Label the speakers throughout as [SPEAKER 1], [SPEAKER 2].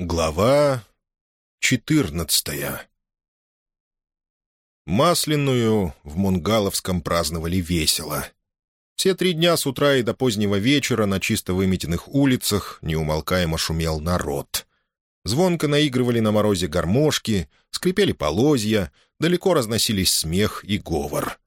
[SPEAKER 1] Глава четырнадцатая Масляную в Мунгаловском праздновали весело. Все три дня с утра и до позднего вечера на чисто выметенных улицах неумолкаемо шумел народ. Звонко наигрывали на морозе гармошки, скрипели полозья, далеко разносились смех и говор.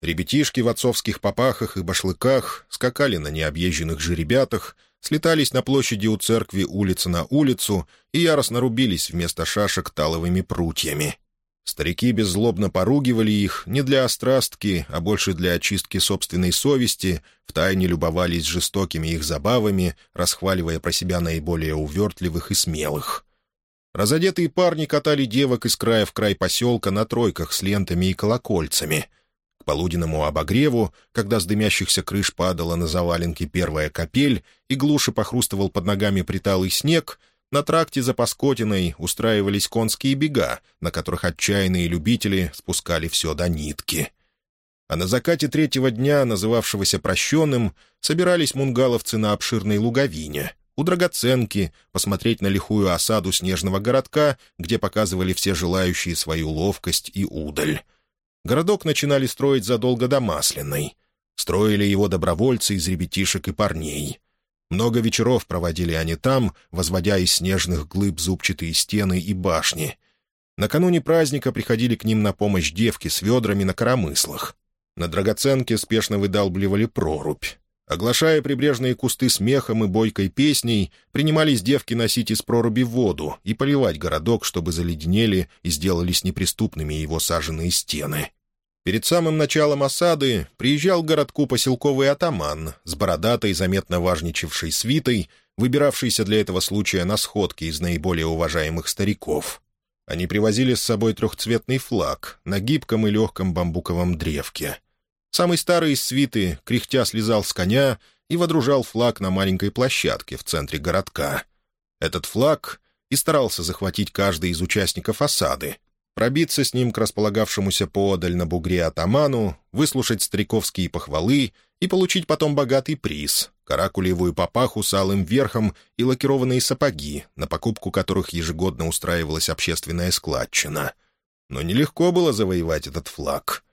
[SPEAKER 1] Ребятишки в отцовских попахах и башлыках скакали на необъезженных жеребятах — слетались на площади у церкви улица на улицу и яростно рубились вместо шашек таловыми прутьями. Старики беззлобно поругивали их не для острастки, а больше для очистки собственной совести, втайне любовались жестокими их забавами, расхваливая про себя наиболее увертливых и смелых. Разодетые парни катали девок из края в край поселка на тройках с лентами и колокольцами — к полуденному обогреву, когда с дымящихся крыш падала на заваленки первая капель и глуше похрустывал под ногами приталый снег, на тракте за Паскотиной устраивались конские бега, на которых отчаянные любители спускали все до нитки. А на закате третьего дня, называвшегося прощенным, собирались мунгаловцы на обширной луговине — у драгоценки, посмотреть на лихую осаду снежного городка, где показывали все желающие свою ловкость и удаль. Городок начинали строить задолго до Масляной. Строили его добровольцы из ребятишек и парней. Много вечеров проводили они там, возводя из снежных глыб зубчатые стены и башни. Накануне праздника приходили к ним на помощь девки с ведрами на коромыслах. На драгоценке спешно выдалбливали прорубь. Оглашая прибрежные кусты смехом и бойкой песней, принимались девки носить из проруби воду и поливать городок, чтобы заледенели и сделались неприступными его саженные стены. Перед самым началом осады приезжал к городку поселковый атаман с бородатой, заметно важничавшей свитой, выбиравшийся для этого случая на сходке из наиболее уважаемых стариков. Они привозили с собой трехцветный флаг на гибком и легком бамбуковом древке — Самый старый из свиты, кряхтя, слезал с коня и водружал флаг на маленькой площадке в центре городка. Этот флаг и старался захватить каждый из участников осады, пробиться с ним к располагавшемуся поодаль на бугре атаману, выслушать стариковские похвалы и получить потом богатый приз — каракулевую папаху с алым верхом и лакированные сапоги, на покупку которых ежегодно устраивалась общественная складчина. Но нелегко было завоевать этот флаг —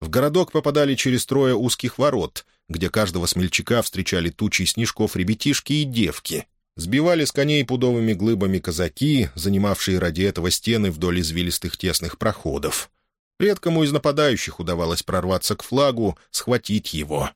[SPEAKER 1] в городок попадали через трое узких ворот, где каждого смельчака встречали тучи снежков ребятишки и девки. Сбивали с коней пудовыми глыбами казаки, занимавшие ради этого стены вдоль извилистых тесных проходов. Редкому из нападающих удавалось прорваться к флагу, схватить его.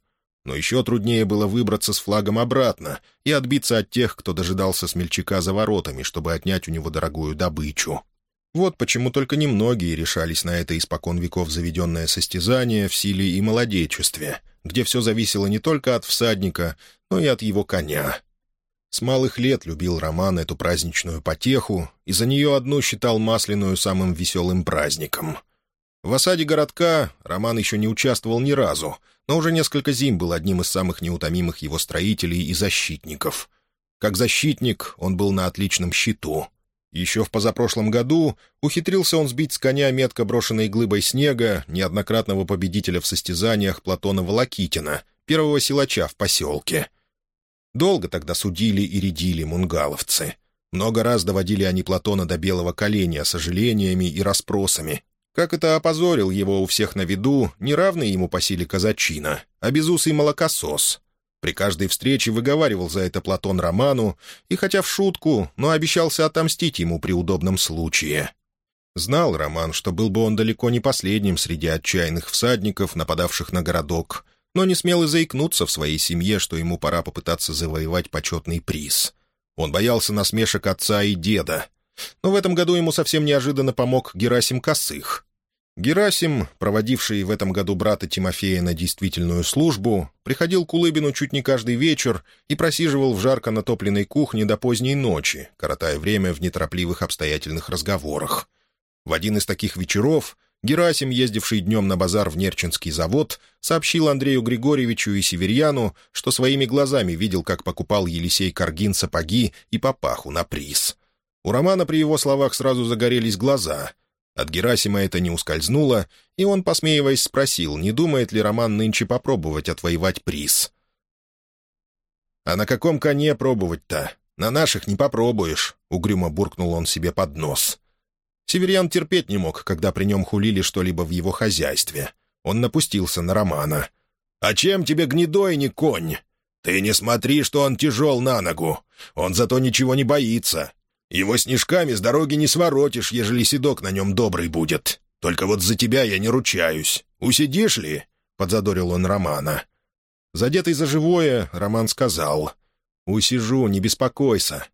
[SPEAKER 1] Но еще труднее было выбраться с флагом обратно и отбиться от тех, кто дожидался смельчака за воротами, чтобы отнять у него дорогую добычу. Вот почему только немногие решались на это испокон веков заведенное состязание в силе и молодечестве, где все зависело не только от всадника, но и от его коня. С малых лет любил Роман эту праздничную потеху, и за нее одну считал Масляную самым веселым праздником. В осаде городка Роман еще не участвовал ни разу, но уже несколько зим был одним из самых неутомимых его строителей и защитников. Как защитник он был на отличном счету — еще в позапрошлом году ухитрился он сбить с коня метко брошенной глыбой снега неоднократного победителя в состязаниях Платона Волокитина, первого силача в поселке. Долго тогда судили и рядили мунгаловцы. Много раз доводили они Платона до белого коленя сожалениями и расспросами. Как это опозорил его у всех на виду, неравный ему по силе казачина, а безусый молокосос — при каждой встрече выговаривал за это Платон Роману, и хотя в шутку, но обещался отомстить ему при удобном случае. Знал Роман, что был бы он далеко не последним среди отчаянных всадников, нападавших на городок, но не смел и заикнуться в своей семье, что ему пора попытаться завоевать почетный приз. Он боялся насмешек отца и деда. Но в этом году ему совсем неожиданно помог Герасим Косых — Герасим, проводивший в этом году брата Тимофея на действительную службу, приходил к Улыбину чуть не каждый вечер и просиживал в жарко натопленной кухне до поздней ночи, коротая время в неторопливых обстоятельных разговорах. В один из таких вечеров Герасим, ездивший днем на базар в Нерчинский завод, сообщил Андрею Григорьевичу и Северьяну, что своими глазами видел, как покупал Елисей Каргин сапоги и папаху на приз. У Романа при его словах сразу загорелись глаза — от Герасима это не ускользнуло, и он, посмеиваясь, спросил, не думает ли Роман нынче попробовать отвоевать приз. «А на каком коне пробовать-то?» — На наших не попробуешь», — угрюмо буркнул он себе под нос. Северян терпеть не мог, когда при нем хулили что-либо в его хозяйстве. Он напустился на Романа. «А чем тебе гнедой не конь? Ты не смотри, что он тяжел на ногу. Он зато ничего не боится. Его снежками с дороги не своротишь, ежели седок на нем добрый будет. Только вот за тебя я не ручаюсь. Усидишь ли?» — подзадорил он Романа. Задетый за живое, Роман сказал. «Усижу, не беспокойся».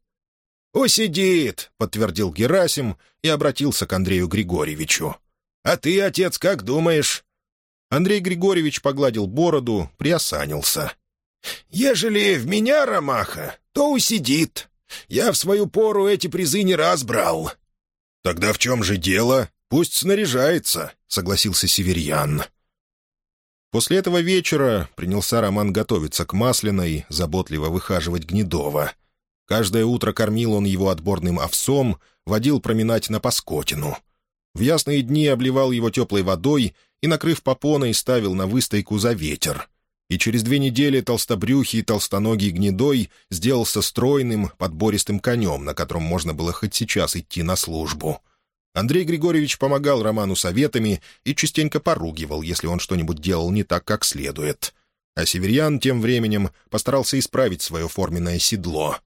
[SPEAKER 1] «Усидит», — подтвердил Герасим и обратился к Андрею Григорьевичу. «А ты, отец, как думаешь?» Андрей Григорьевич погладил бороду, приосанился. «Ежели в меня, Ромаха, то усидит. Я в свою пору эти призы не раз брал». «Тогда в чем же дело? Пусть снаряжается», — согласился Северьян. После этого вечера принялся Роман готовиться к Масляной, заботливо выхаживать Гнедова. Каждое утро кормил он его отборным овсом, водил проминать на Паскотину. В ясные дни обливал его теплой водой и, накрыв попоной, ставил на выстойку за ветер. И через две недели толстобрюхий толстоногий гнедой сделался стройным, подбористым конем, на котором можно было хоть сейчас идти на службу. Андрей Григорьевич помогал Роману советами и частенько поругивал, если он что-нибудь делал не так, как следует. А Северьян тем временем постарался исправить свое форменное седло.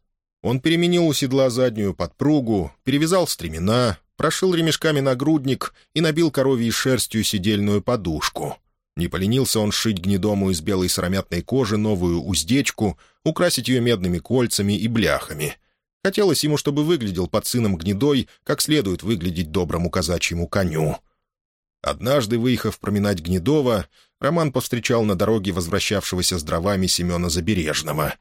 [SPEAKER 1] Он переменил у седла заднюю подпругу, перевязал стремена, прошил ремешками нагрудник и набил коровьей шерстью сидельную подушку. Не поленился он сшить гнедому из белой сыромятной кожи новую уздечку, украсить ее медными кольцами и бляхами — Хотелось ему, чтобы выглядел под сыном гнедой, как следует выглядеть доброму казачьему коню. Однажды, выехав проминать Гнедова, Роман повстречал на дороге возвращавшегося с дровами Семена Забережного.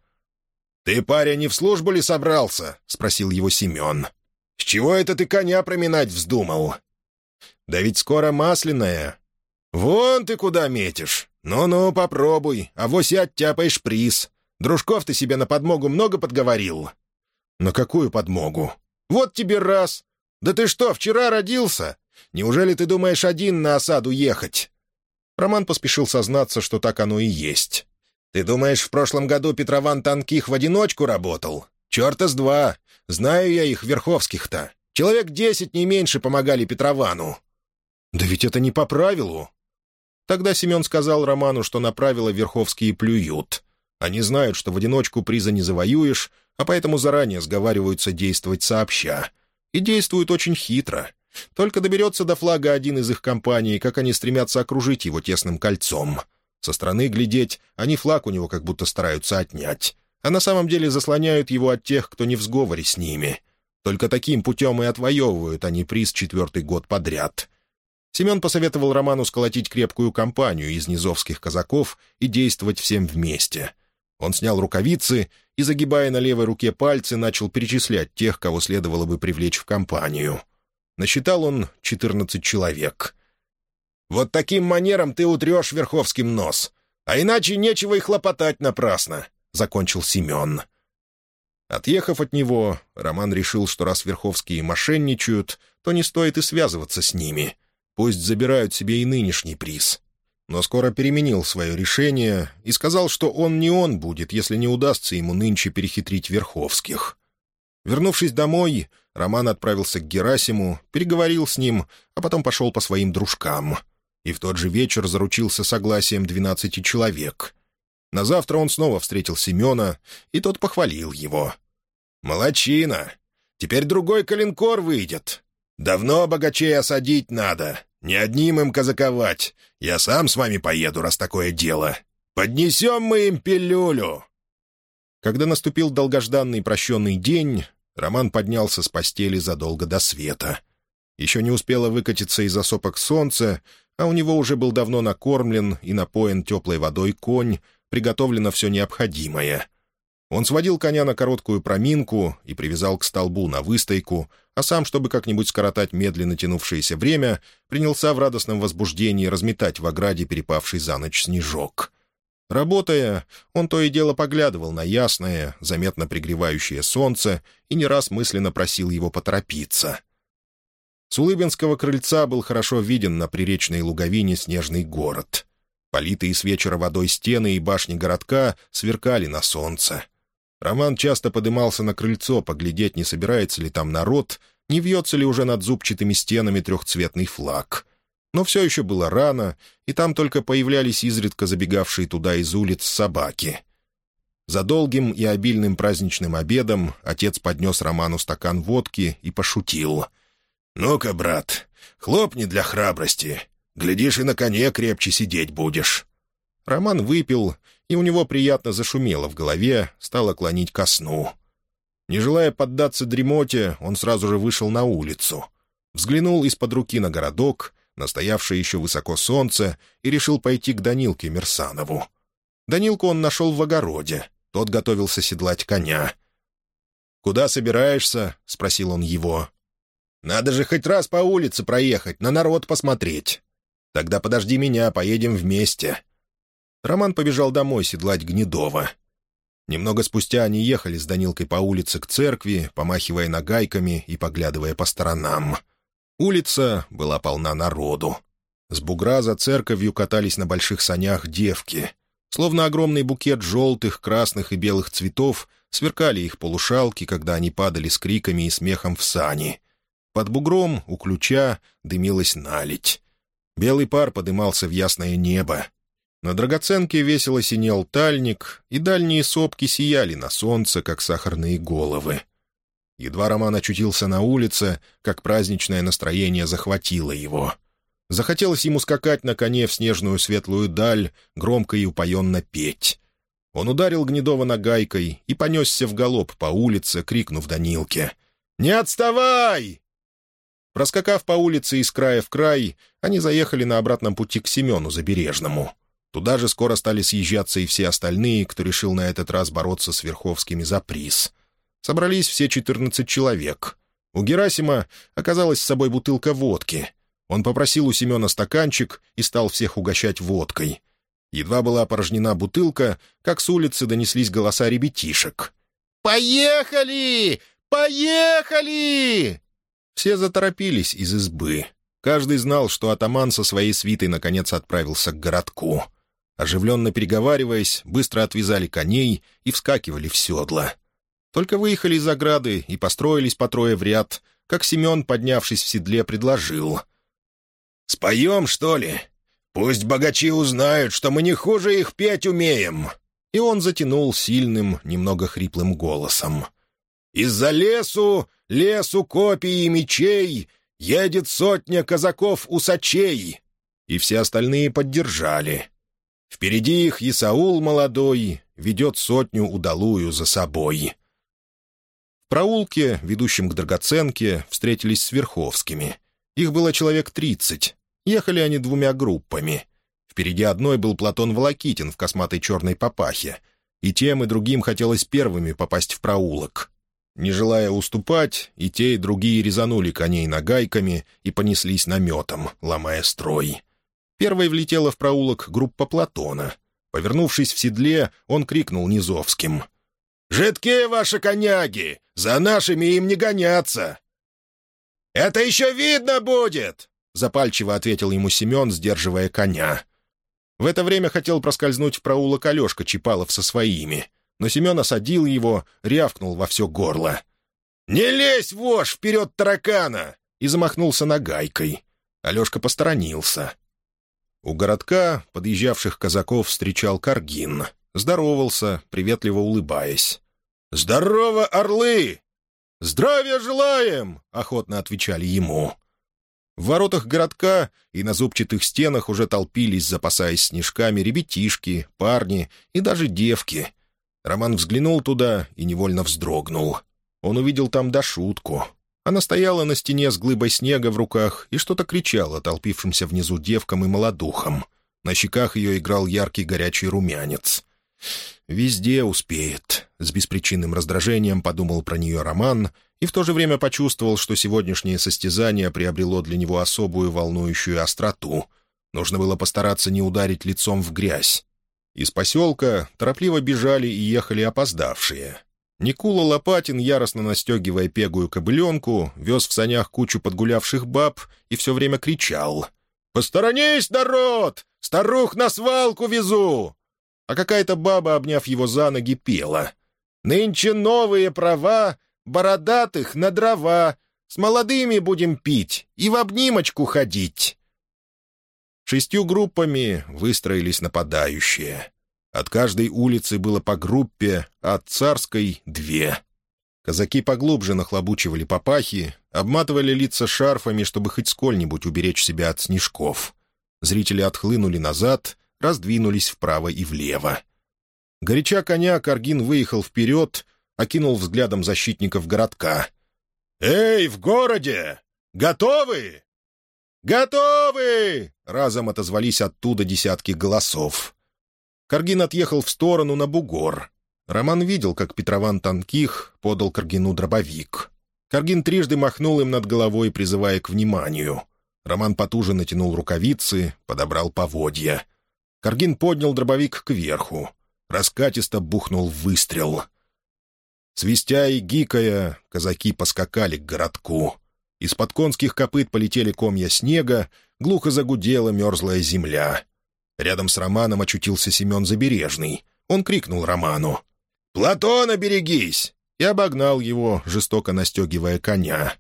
[SPEAKER 1] «Ты, паря, не в службу ли собрался?» — спросил его Семен. «С чего это ты коня проминать вздумал?» «Да ведь скоро масляная». «Вон ты куда метишь! Ну-ну, попробуй, а вось и оттяпаешь приз. Дружков ты себе на подмогу много подговорил?» «На какую подмогу?» «Вот тебе раз! Да ты что, вчера родился? Неужели ты думаешь один на осаду ехать?» Роман поспешил сознаться, что так оно и есть. «Ты думаешь, в прошлом году Петрован Танких в одиночку работал? Черта с два! Знаю я их, Верховских-то. Человек десять, не меньше, помогали Петровану». «Да ведь это не по правилу». Тогда Семен сказал Роману, что на правила Верховские плюют. Они знают, что в одиночку приза не завоюешь, а поэтому заранее сговариваются действовать сообща. И действуют очень хитро. Только доберется до флага один из их компаний, как они стремятся окружить его тесным кольцом. Со стороны глядеть, они флаг у него как будто стараются отнять, а на самом деле заслоняют его от тех, кто не в сговоре с ними. Только таким путем и отвоевывают они приз четвертый год подряд. Семен посоветовал Роману сколотить крепкую компанию из низовских казаков и действовать всем вместе. Он снял рукавицы и, загибая на левой руке пальцы, начал перечислять тех, кого следовало бы привлечь в компанию. Насчитал он четырнадцать человек. «Вот таким манером ты утрешь Верховским нос, а иначе нечего и хлопотать напрасно», — закончил Семен. Отъехав от него, Роман решил, что раз Верховские мошенничают, то не стоит и связываться с ними. Пусть забирают себе и нынешний приз но скоро переменил свое решение и сказал, что он не он будет, если не удастся ему нынче перехитрить Верховских. Вернувшись домой, Роман отправился к Герасиму, переговорил с ним, а потом пошел по своим дружкам. И в тот же вечер заручился согласием двенадцати человек. На завтра он снова встретил Семена, и тот похвалил его. «Молодчина! Теперь другой калинкор выйдет. Давно богачей осадить надо. Не одним им казаковать. Я сам с вами поеду, раз такое дело. Поднесем мы им пилюлю!» Когда наступил долгожданный прощенный день, Роман поднялся с постели задолго до света. Еще не успело выкатиться из осопок солнца, а у него уже был давно накормлен и напоен теплой водой конь, приготовлено все необходимое — он сводил коня на короткую проминку и привязал к столбу на выстойку, а сам, чтобы как-нибудь скоротать медленно тянувшееся время, принялся в радостном возбуждении разметать в ограде перепавший за ночь снежок. Работая, он то и дело поглядывал на ясное, заметно пригревающее солнце и не раз мысленно просил его поторопиться. С Улыбинского крыльца был хорошо виден на приречной луговине снежный город. Политые с вечера водой стены и башни городка сверкали на солнце — Роман часто подымался на крыльцо поглядеть, не собирается ли там народ, не вьется ли уже над зубчатыми стенами трехцветный флаг. Но все еще было рано, и там только появлялись изредка забегавшие туда из улиц собаки. За долгим и обильным праздничным обедом отец поднес Роману стакан водки и пошутил. «Ну-ка, брат, хлопни для храбрости. Глядишь, и на коне крепче сидеть будешь». Роман выпил, и у него приятно зашумело в голове, стало клонить ко сну. Не желая поддаться дремоте, он сразу же вышел на улицу. Взглянул из-под руки на городок, настоявшее еще высоко солнце, и решил пойти к Данилке Мерсанову. Данилку он нашел в огороде. Тот готовился седлать коня. «Куда собираешься?» — спросил он его. «Надо же хоть раз по улице проехать, на народ посмотреть. Тогда подожди меня, поедем вместе». Роман побежал домой седлать Гнедова. Немного спустя они ехали с Данилкой по улице к церкви, помахивая нагайками и поглядывая по сторонам. Улица была полна народу. С бугра за церковью катались на больших санях девки. Словно огромный букет желтых, красных и белых цветов, сверкали их полушалки, когда они падали с криками и смехом в сани. Под бугром, у ключа, дымилась наледь. Белый пар подымался в ясное небо. На драгоценке весело синел тальник, и дальние сопки сияли на солнце, как сахарные головы. Едва Роман очутился на улице, как праздничное настроение захватило его. Захотелось ему скакать на коне в снежную светлую даль, громко и упоенно петь. Он ударил Гнедова нагайкой и понесся в галоп по улице, крикнув Данилке. «Не отставай!» Проскакав по улице из края в край, они заехали на обратном пути к Семену Забережному. Туда же скоро стали съезжаться и все остальные, кто решил на этот раз бороться с Верховскими за приз. Собрались все четырнадцать человек. У Герасима оказалась с собой бутылка водки. Он попросил у Семена стаканчик и стал всех угощать водкой. Едва была опорожнена бутылка, как с улицы донеслись голоса ребятишек. «Поехали! Поехали!» Все заторопились из избы. Каждый знал, что атаман со своей свитой наконец отправился к городку. Оживленно переговариваясь, быстро отвязали коней и вскакивали в седла. Только выехали из ограды и построились по трое в ряд, как Семен, поднявшись в седле, предложил. «Споем, что ли? Пусть богачи узнают, что мы не хуже их петь умеем!» И он затянул сильным, немного хриплым голосом. «Из-за лесу, лесу копий и мечей, едет сотня казаков-усачей!» И все остальные поддержали. Впереди их Исаул молодой ведет сотню удалую за собой. В проулке, ведущем к драгоценке, встретились с Верховскими. Их было человек тридцать. Ехали они двумя группами. Впереди одной был Платон Волокитин в косматой черной папахе. И тем, и другим хотелось первыми попасть в проулок. Не желая уступать, и те, и другие резанули коней нагайками и понеслись наметом, ломая строй. Первой влетела в проулок группа Платона. Повернувшись в седле, он крикнул Низовским. «Жидкие ваши коняги! За нашими им не гоняться!» «Это еще видно будет!» — запальчиво ответил ему Семен, сдерживая коня. В это время хотел проскользнуть в проулок Алешка Чипалов со своими, но Семен осадил его, рявкнул во все горло. «Не лезь, вошь, вперед таракана!» и замахнулся нагайкой. Алешка посторонился. У городка подъезжавших казаков встречал Каргин. Здоровался, приветливо улыбаясь. «Здорово, орлы!» «Здравия желаем!» — охотно отвечали ему. В воротах городка и на зубчатых стенах уже толпились, запасаясь снежками, ребятишки, парни и даже девки. Роман взглянул туда и невольно вздрогнул. Он увидел там Дашутку, она стояла на стене с глыбой снега в руках и что-то кричала толпившимся внизу девкам и молодухам. На щеках ее играл яркий горячий румянец. «Везде успеет», — с беспричинным раздражением подумал про нее Роман и в то же время почувствовал, что сегодняшнее состязание приобрело для него особую волнующую остроту. Нужно было постараться не ударить лицом в грязь. Из поселка торопливо бежали и ехали опоздавшие. Никула Лопатин, яростно настегивая пегую кобыленку, вез в санях кучу подгулявших баб и все время кричал. «Посторонись, народ! Старух на свалку везу!» А какая-то баба, обняв его за ноги, пела. Нынче новые права, бородатых на дрова. С молодыми будем пить и в обнимочку ходить». Шестью группами выстроились нападающие. От каждой улицы было по группе, от царской — две. Казаки поглубже нахлобучивали папахи, обматывали лица шарфами, чтобы хоть сколь-нибудь уберечь себя от снежков. Зрители отхлынули назад, раздвинулись вправо и влево. Горяча коня, Каргин выехал вперед, окинул взглядом защитников городка. «Эй, в городе! Готовы?» «Готовы!» — разом отозвались оттуда десятки голосов. Каргин отъехал в сторону на бугор. Роман видел, как Петрован Танких подал Каргину дробовик. Каргин трижды махнул им над головой, призывая к вниманию. Роман потуже натянул рукавицы, подобрал поводья. Каргин поднял дробовик кверху. Раскатисто бухнул выстрел. Свистя и гикая, казаки поскакали к городку. Из-под конских копыт полетели комья снега, глухо загудела мерзлая земля. Рядом с Романом очутился Семен Забережный. Он крикнул Роману. «Платона берегись!» и обогнал его, жестоко настегивая коня.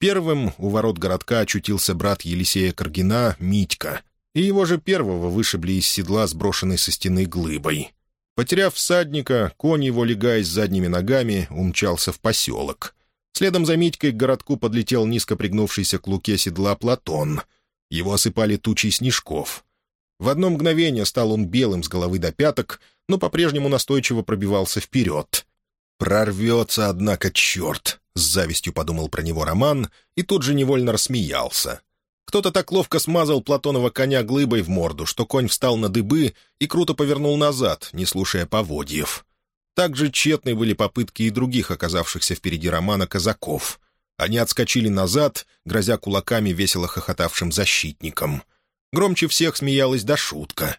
[SPEAKER 1] Первым у ворот городка очутился брат Елисея Каргина, Митька, и его же первого вышибли из седла сброшенной со стены глыбой. Потеряв всадника, конь его, легаясь задними ногами, умчался в поселок. Следом за Митькой к городку подлетел низко пригнувшийся к луке седла Платон. Его осыпали тучи снежков. В одно мгновение стал он белым с головы до пяток, но по-прежнему настойчиво пробивался вперед. «Прорвется, однако, черт!» — с завистью подумал про него Роман и тут же невольно рассмеялся. Кто-то так ловко смазал Платонова коня глыбой в морду, что конь встал на дыбы и круто повернул назад, не слушая поводьев. Также тщетны были попытки и других оказавшихся впереди Романа казаков. Они отскочили назад, грозя кулаками весело хохотавшим защитникам. Громче всех смеялась Дашутка.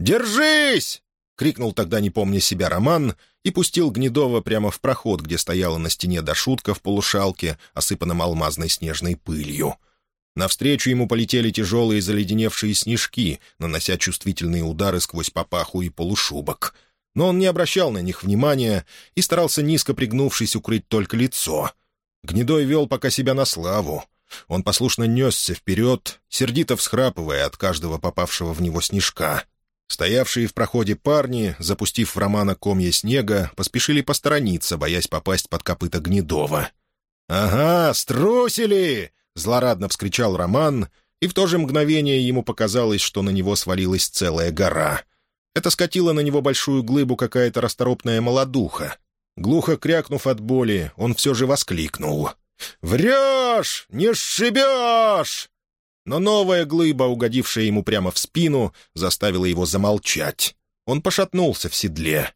[SPEAKER 1] «Держись!» — крикнул тогда, не помня себя, Роман и пустил Гнедова прямо в проход, где стояла на стене Дашутка в полушалке, осыпанном алмазной снежной пылью. Навстречу ему полетели тяжелые заледеневшие снежки, нанося чувствительные удары сквозь папаху и полушубок. Но он не обращал на них внимания и старался, низко пригнувшись, укрыть только лицо. Гнедой вел пока себя на славу. Он послушно несся вперед, сердито всхрапывая от каждого попавшего в него снежка — Стоявшие в проходе парни, запустив в Романа комья снега, поспешили посторониться, боясь попасть под копыта Гнедова. «Ага, струсили!» — злорадно вскричал Роман, и в то же мгновение ему показалось, что на него свалилась целая гора. Это скатило на него большую глыбу какая-то расторопная молодуха. Глухо крякнув от боли, он все же воскликнул. «Врешь! Не сшибешь!» Но новая глыба, угодившая ему прямо в спину, заставила его замолчать. Он пошатнулся в седле.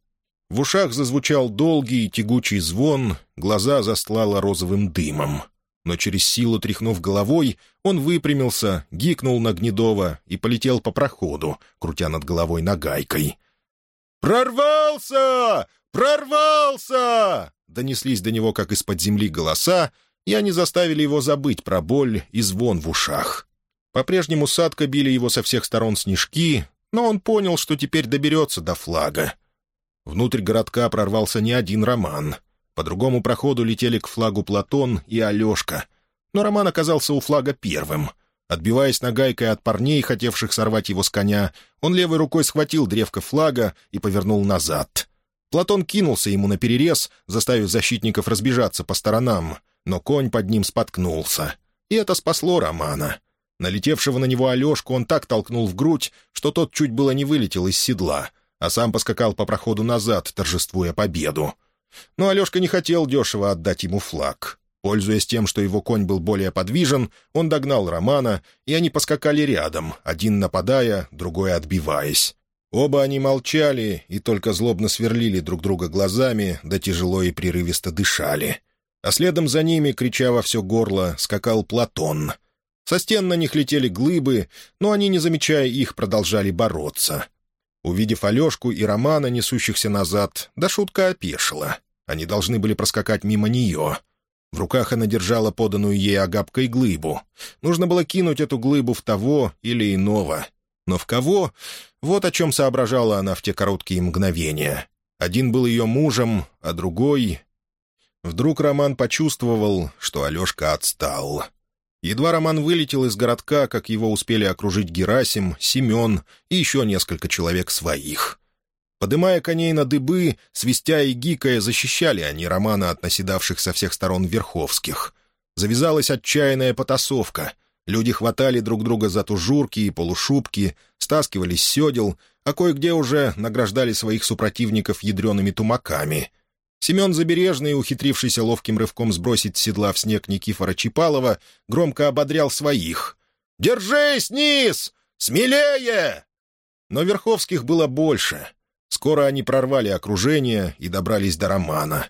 [SPEAKER 1] В ушах зазвучал долгий и тягучий звон, глаза застлало розовым дымом. Но через силу тряхнув головой, он выпрямился, гикнул на Гнедова и полетел по проходу, крутя над головой нагайкой. «Прорвался! Прорвался!» Донеслись до него, как из-под земли, голоса, и они заставили его забыть про боль и звон в ушах. По-прежнему садко били его со всех сторон снежки, но он понял, что теперь доберется до флага. Внутрь городка прорвался не один Роман. По другому проходу летели к флагу Платон и Алешка. Но Роман оказался у флага первым. Отбиваясь нагайкой от парней, хотевших сорвать его с коня, он левой рукой схватил древко флага и повернул назад. Платон кинулся ему на перерез, заставив защитников разбежаться по сторонам, но конь под ним споткнулся. И это спасло Романа. Налетевшего на него Алешку он так толкнул в грудь, что тот чуть было не вылетел из седла, а сам поскакал по проходу назад, торжествуя победу. Но Алешка не хотел дешево отдать ему флаг. Пользуясь тем, что его конь был более подвижен, он догнал Романа, и они поскакали рядом, один нападая, другой отбиваясь. Оба они молчали и только злобно сверлили друг друга глазами, да тяжело и прерывисто дышали. А следом за ними, крича во все горло, скакал Платон — со стен на них летели глыбы, но они, не замечая их, продолжали бороться. Увидев Алешку и Романа, несущихся назад, да шутка опешила. Они должны были проскакать мимо нее. В руках она держала поданную ей агапкой глыбу. Нужно было кинуть эту глыбу в того или иного. Но в кого? Вот о чем соображала она в те короткие мгновения. Один был ее мужем, а другой... Вдруг Роман почувствовал, что Алешка отстал. Едва Роман вылетел из городка, как его успели окружить Герасим, Семен и еще несколько человек своих. Подымая коней на дыбы, свистя и гикая, защищали они Романа от наседавших со всех сторон Верховских. Завязалась отчаянная потасовка. Люди хватали друг друга за тужурки и полушубки, стаскивались с седел, а кое-где уже награждали своих супротивников ядреными тумаками. Семен Забережный, ухитрившийся ловким рывком сбросить седла в снег Никифора Чипалова, громко ободрял своих. «Держись, низ! Смелее!» Но Верховских было больше. Скоро они прорвали окружение и добрались до Романа.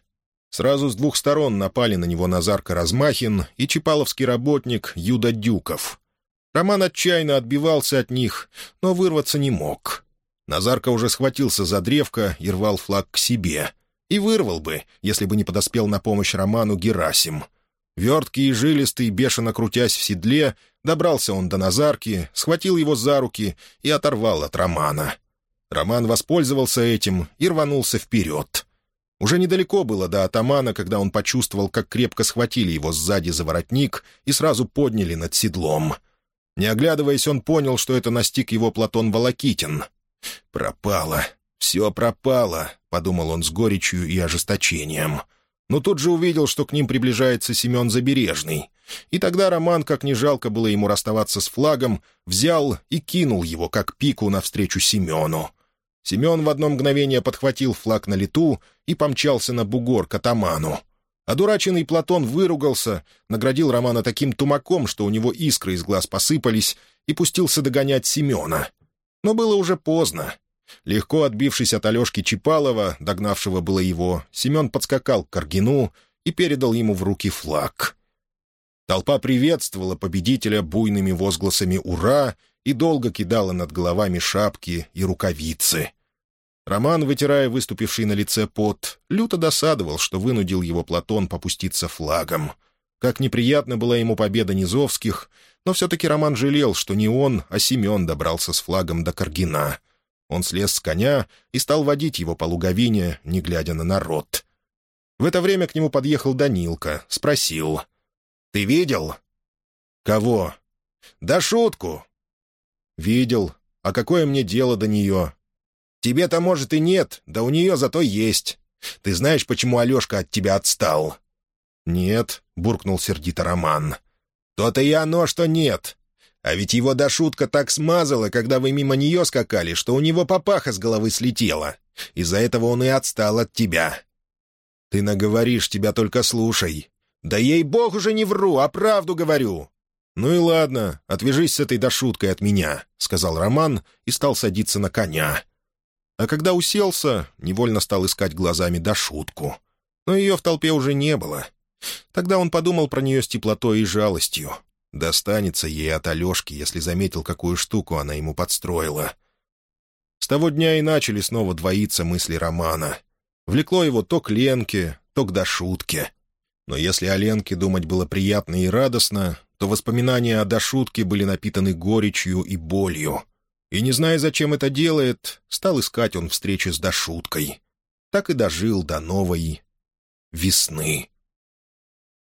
[SPEAKER 1] Сразу с двух сторон напали на него Назарка Размахин и чипаловский работник Юда Дюков. Роман отчаянно отбивался от них, но вырваться не мог. Назарка уже схватился за древко и рвал флаг к себе. И вырвал бы, если бы не подоспел на помощь Роману Герасим. Верткий и жилистый, бешено крутясь в седле, добрался он до Назарки, схватил его за руки и оторвал от Романа. Роман воспользовался этим и рванулся вперед. Уже недалеко было до атамана, когда он почувствовал, как крепко схватили его сзади за воротник и сразу подняли над седлом. Не оглядываясь, он понял, что это настиг его Платон Волокитин. «Пропало. Все пропало», — подумал он с горечью и ожесточением. Но тут же увидел, что к ним приближается Семен Забережный. И тогда Роман, как не жалко было ему расставаться с флагом, взял и кинул его, как пику, навстречу Семену. Семен в одно мгновение подхватил флаг на лету и помчался на бугор к атаману. Одураченный Платон выругался, наградил Романа таким тумаком, что у него искры из глаз посыпались, и пустился догонять Семена. Но было уже поздно. Легко отбившись от Алешки Чипалова, догнавшего было его, Семен подскакал к Каргину и передал ему в руки флаг. Толпа приветствовала победителя буйными возгласами «Ура!» и долго кидала над головами шапки и рукавицы. Роман, вытирая выступивший на лице пот, люто досадовал, что вынудил его Платон попуститься флагом. Как неприятна была ему победа Низовских, но все-таки Роман жалел, что не он, а Семен добрался с флагом до Каргина. Он слез с коня и стал водить его по луговине, не глядя на народ. В это время к нему подъехал Данилка, спросил. «Ты видел?» «Кого?» «Да шутку. «Видел. А какое мне дело до нее?» «Тебе-то, может, и нет, да у нее зато есть. Ты знаешь, почему Алешка от тебя отстал?» «Нет», — буркнул сердито Роман. «То-то и оно, что нет. А ведь его до шутка так смазала, когда вы мимо нее скакали, что у него папаха с головы слетела. Из-за этого он и отстал от тебя». «Ты наговоришь, тебя только слушай». «Да ей-бог уже не вру, а правду говорю. «Ну и ладно, отвяжись с этой дошуткой от меня», — сказал Роман и стал садиться на коня. А когда уселся, невольно стал искать глазами дошутку. Но ее в толпе уже не было. Тогда он подумал про нее с теплотой и жалостью. Достанется ей от Алешки, если заметил, какую штуку она ему подстроила. С того дня и начали снова двоиться мысли Романа. Влекло его то к Ленке, то к Дашутке. Но если о Ленке думать было приятно и радостно, то воспоминания о Дашутке были напитаны горечью и болью. И, не зная, зачем это делает, стал искать он встречи с Дашуткой. Так и дожил до новой весны.